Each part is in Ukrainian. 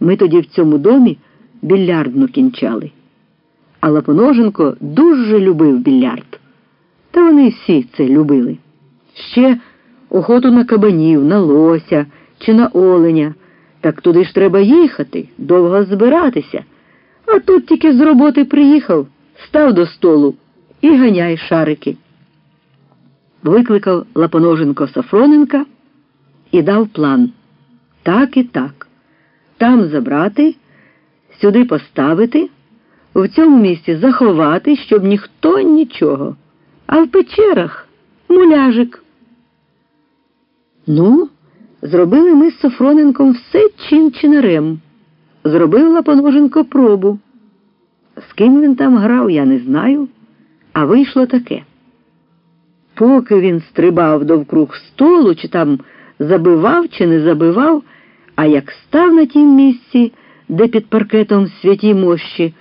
Ми тоді в цьому домі більярдну кінчали. А Лапоноженко дуже любив більярд. Та вони всі це любили. Ще охоту на кабанів, на лося чи на оленя. Так туди ж треба їхати, довго збиратися. А тут тільки з роботи приїхав, став до столу і ганяй шарики. Викликав Лапоноженко Сафроненка і дав план. Так і так. Там забрати, сюди поставити, в цьому місці заховати, щоб ніхто нічого. А в печерах муляжик. Ну, зробили ми з Софроненком все чин чинарем. Зробив Лапоноженко пробу. З ким він там грав, я не знаю, а вийшло таке. Поки він стрибав довкруг столу, чи там забивав, чи не забивав, а як став на тім місці, де під паркетом святі мощі,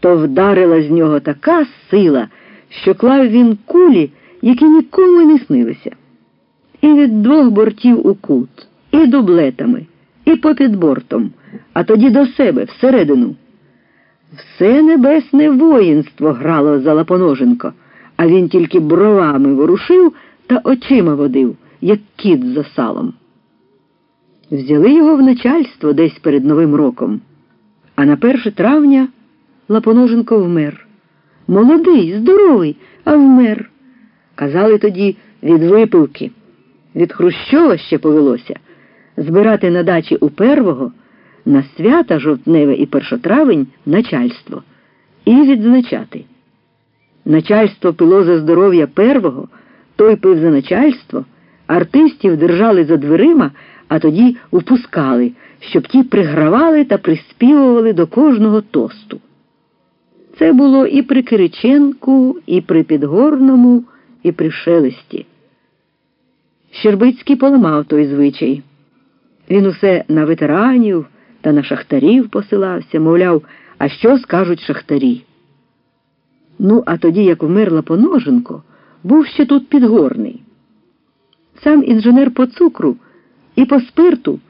то вдарила з нього така сила, що клав він кулі, які нікому не снилися. І від двох бортів у кут, і дублетами, і попід бортом, а тоді до себе всередину. Все небесне воїнство грало за Лапоноженко, а він тільки бровами ворушив та очима водив, як кіт за салом. Взяли його в начальство десь перед Новим роком, а на 1 травня Лапоноженко вмер. Молодий, здоровий, а вмер. Казали тоді від випивки. Від Хрущова ще повелося збирати на дачі у первого на свята жовтневе і першотравень начальство і відзначати. Начальство пило за здоров'я первого, той пив за начальство, артистів держали за дверима, а тоді впускали, щоб ті пригравали та приспівували до кожного тосту. Це було і при Кириченку, і при Підгорному, і при Шелесті. Щербицький поламав той звичай. Він усе на ветеранів та на шахтарів посилався, мовляв, а що скажуть шахтарі. Ну, а тоді, як вмерла Поноженко, був ще тут підгорний. Сам інженер по цукру і по спирту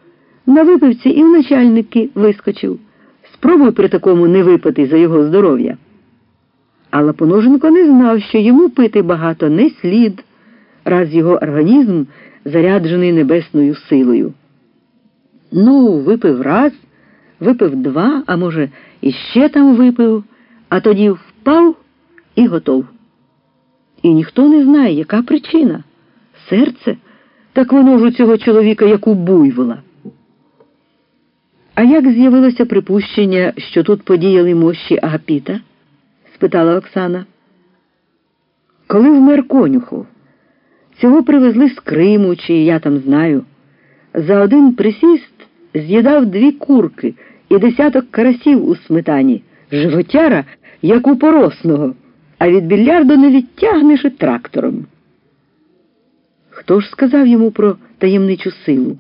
на випивці і в начальники вискочив. Спробуй при такому не випити за його здоров'я. Але Поноженко не знав, що йому пити багато не слід, раз його організм заряджений небесною силою. Ну, випив раз, випив два, а може, іще там випив, а тоді впав і готов. І ніхто не знає, яка причина. Серце, так воно ж у цього чоловіка, як у буйвола. А як з'явилося припущення, що тут подіяли мощі Агапіта? спитала Оксана. Коли вмер конюхов, цього привезли з Криму, чи я там знаю. За один присіст з'їдав дві курки і десяток карасів у сметані, животяра, як у поросного, а від більярду не відтягнеш і трактором. Хто ж сказав йому про таємничу силу?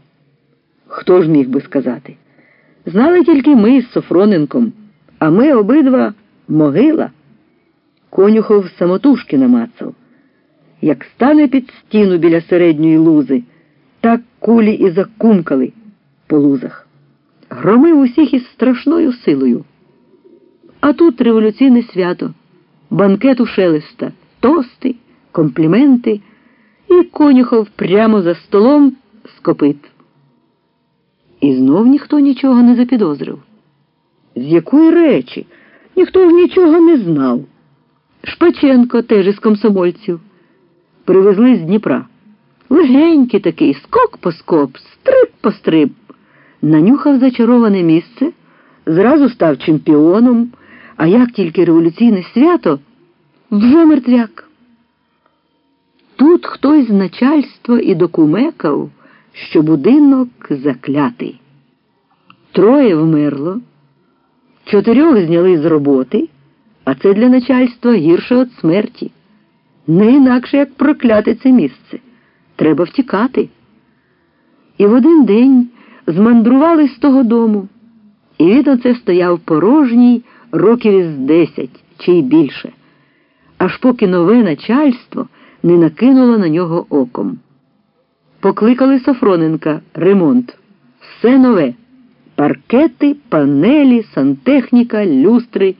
Хто ж міг би сказати? Знали тільки ми з Софроненком, а ми обидва могила. Конюхов самотужки намацав. Як стане під стіну біля середньої лузи, так кулі і закумкали по лузах. Громив усіх із страшною силою. А тут революційне свято, банкет у шелеста, тости, компліменти і конюхов прямо за столом скопит. І знов ніхто нічого не запідозрив. З якої речі? Ніхто ж нічого не знав. Шпаченко теж із комсомольців. Привезли з Дніпра. Легенький такий, скок по скоп, стриб по стриб. Нанюхав зачароване місце, зразу став чемпіоном, а як тільки революційне свято вже мертвяк. Тут хтось з начальства і докумекав, що будинок заклятий. Троє вмерло, чотирьох зняли з роботи, а це для начальства гірше від смерті. Не інакше як прокляти це місце. Треба втікати. І в один день змандрували з того дому, і він оце стояв порожній років із десять чи й більше, аж поки нове начальство не накинула на нього оком. Покликали Софроненка ремонт. Все нове. паркети, панелі, сантехніка, люстри.